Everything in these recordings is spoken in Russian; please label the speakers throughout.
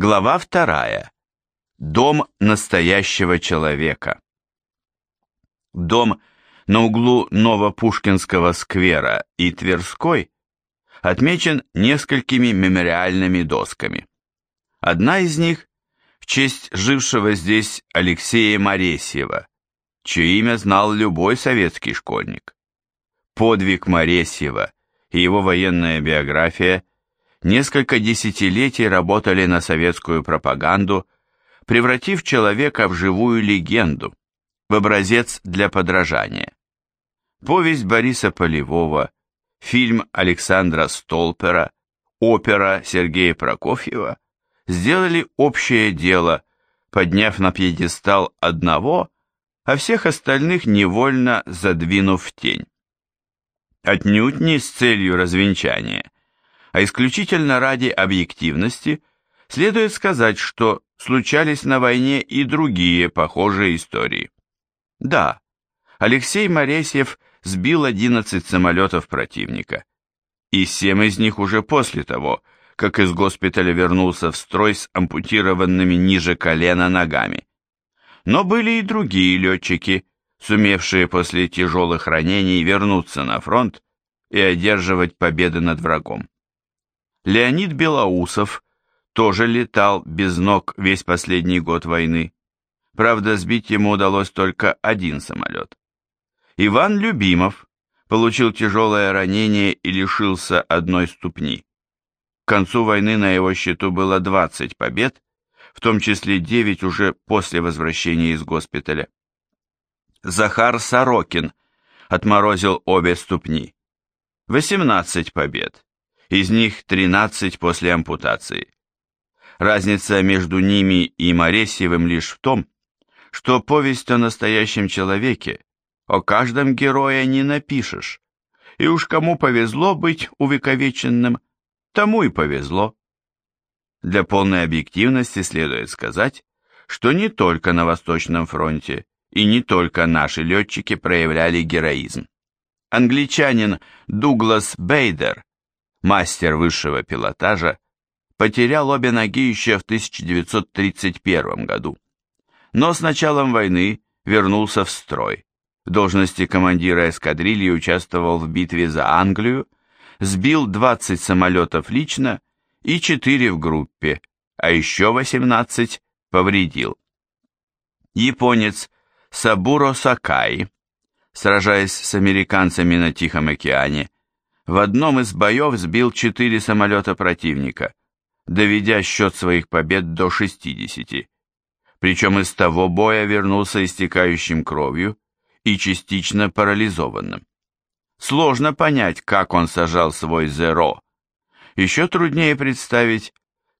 Speaker 1: Глава вторая. Дом настоящего человека. Дом на углу Новопушкинского сквера и Тверской отмечен несколькими мемориальными досками. Одна из них в честь жившего здесь Алексея Моресьева, чье имя знал любой советский школьник. Подвиг Моресьева и его военная биография несколько десятилетий работали на советскую пропаганду, превратив человека в живую легенду, в образец для подражания. Повесть Бориса Полевого, фильм Александра Столпера, опера Сергея Прокофьева сделали общее дело, подняв на пьедестал одного, а всех остальных невольно задвинув в тень. Отнюдь не с целью развенчания, а исключительно ради объективности, следует сказать, что случались на войне и другие похожие истории. Да, Алексей Моресьев сбил 11 самолетов противника, и 7 из них уже после того, как из госпиталя вернулся в строй с ампутированными ниже колена ногами. Но были и другие летчики, сумевшие после тяжелых ранений вернуться на фронт и одерживать победы над врагом. Леонид Белоусов тоже летал без ног весь последний год войны. Правда, сбить ему удалось только один самолет. Иван Любимов получил тяжелое ранение и лишился одной ступни. К концу войны на его счету было 20 побед, в том числе 9 уже после возвращения из госпиталя. Захар Сорокин отморозил обе ступни. 18 побед из них 13 после ампутации. Разница между ними и Моресьевым лишь в том, что повесть о настоящем человеке, о каждом герое не напишешь, и уж кому повезло быть увековеченным, тому и повезло. Для полной объективности следует сказать, что не только на Восточном фронте и не только наши летчики проявляли героизм. Англичанин Дуглас Бейдер мастер высшего пилотажа, потерял обе ноги еще в 1931 году. Но с началом войны вернулся в строй. В должности командира эскадрильи участвовал в битве за Англию, сбил 20 самолетов лично и 4 в группе, а еще 18 повредил. Японец Сабуро Сакай, сражаясь с американцами на Тихом океане, в одном из боев сбил четыре самолета противника, доведя счет своих побед до 60. Причем из того боя вернулся истекающим кровью и частично парализованным. Сложно понять, как он сажал свой «Зеро». Еще труднее представить,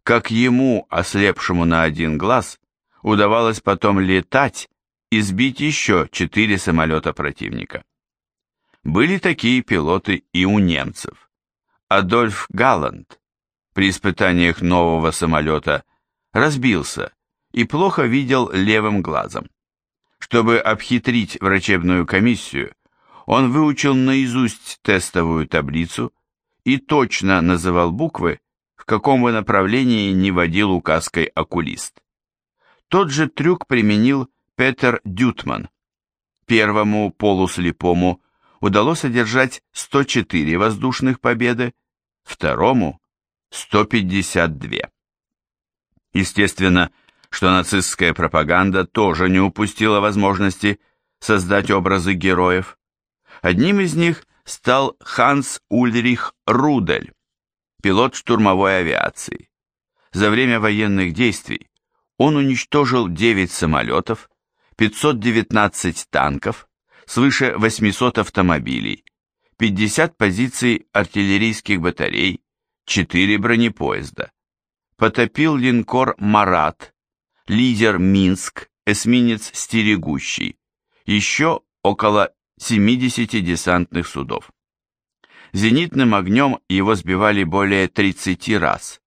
Speaker 1: как ему, ослепшему на один глаз, удавалось потом летать и сбить еще четыре самолета противника. Были такие пилоты и у немцев. Адольф Галланд при испытаниях нового самолета разбился и плохо видел левым глазом. Чтобы обхитрить врачебную комиссию, он выучил наизусть тестовую таблицу и точно называл буквы, в каком бы направлении не водил указкой окулист. Тот же трюк применил Петер Дютман, первому полуслепому удалось одержать 104 воздушных победы, второму – 152. Естественно, что нацистская пропаганда тоже не упустила возможности создать образы героев. Одним из них стал Ханс Ульрих Рудель, пилот штурмовой авиации. За время военных действий он уничтожил 9 самолетов, 519 танков, свыше 800 автомобилей, 50 позиций артиллерийских батарей, 4 бронепоезда. Потопил линкор «Марат», лидер «Минск», эсминец «Стерегущий», еще около 70 десантных судов. Зенитным огнем его сбивали более 30 раз.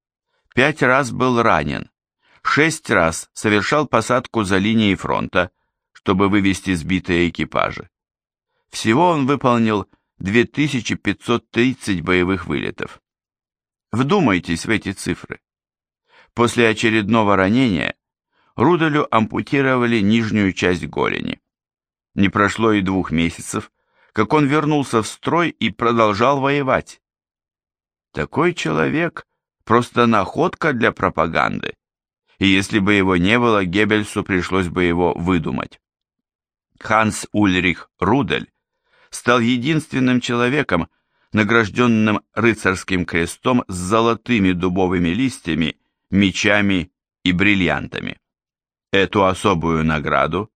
Speaker 1: Пять раз был ранен, шесть раз совершал посадку за линией фронта, чтобы вывести сбитые экипажи. Всего он выполнил 2530 боевых вылетов. Вдумайтесь в эти цифры. После очередного ранения Руделю ампутировали нижнюю часть голени. Не прошло и двух месяцев, как он вернулся в строй и продолжал воевать. Такой человек – просто находка для пропаганды, и если бы его не было, Геббельсу пришлось бы его выдумать. Ханс Ульрих Рудель стал единственным человеком, награжденным рыцарским крестом с золотыми дубовыми листьями, мечами и бриллиантами. Эту особую награду,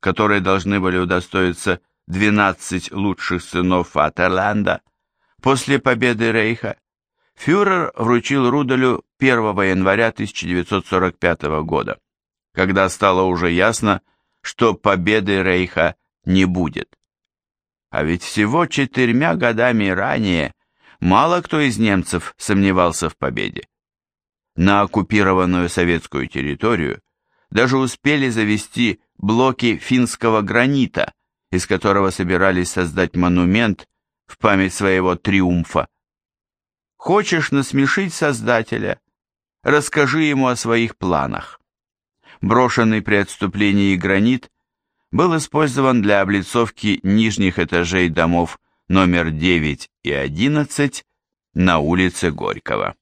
Speaker 1: которой должны были удостоиться 12 лучших сынов Фатерланда, после победы Рейха, фюрер вручил Руделю 1 января 1945 года, когда стало уже ясно, что победы Рейха не будет. А ведь всего четырьмя годами ранее мало кто из немцев сомневался в победе. На оккупированную советскую территорию даже успели завести блоки финского гранита, из которого собирались создать монумент в память своего триумфа. Хочешь насмешить Создателя? Расскажи ему о своих планах. Брошенный при отступлении гранит был использован для облицовки нижних этажей домов номер 9 и 11 на улице Горького.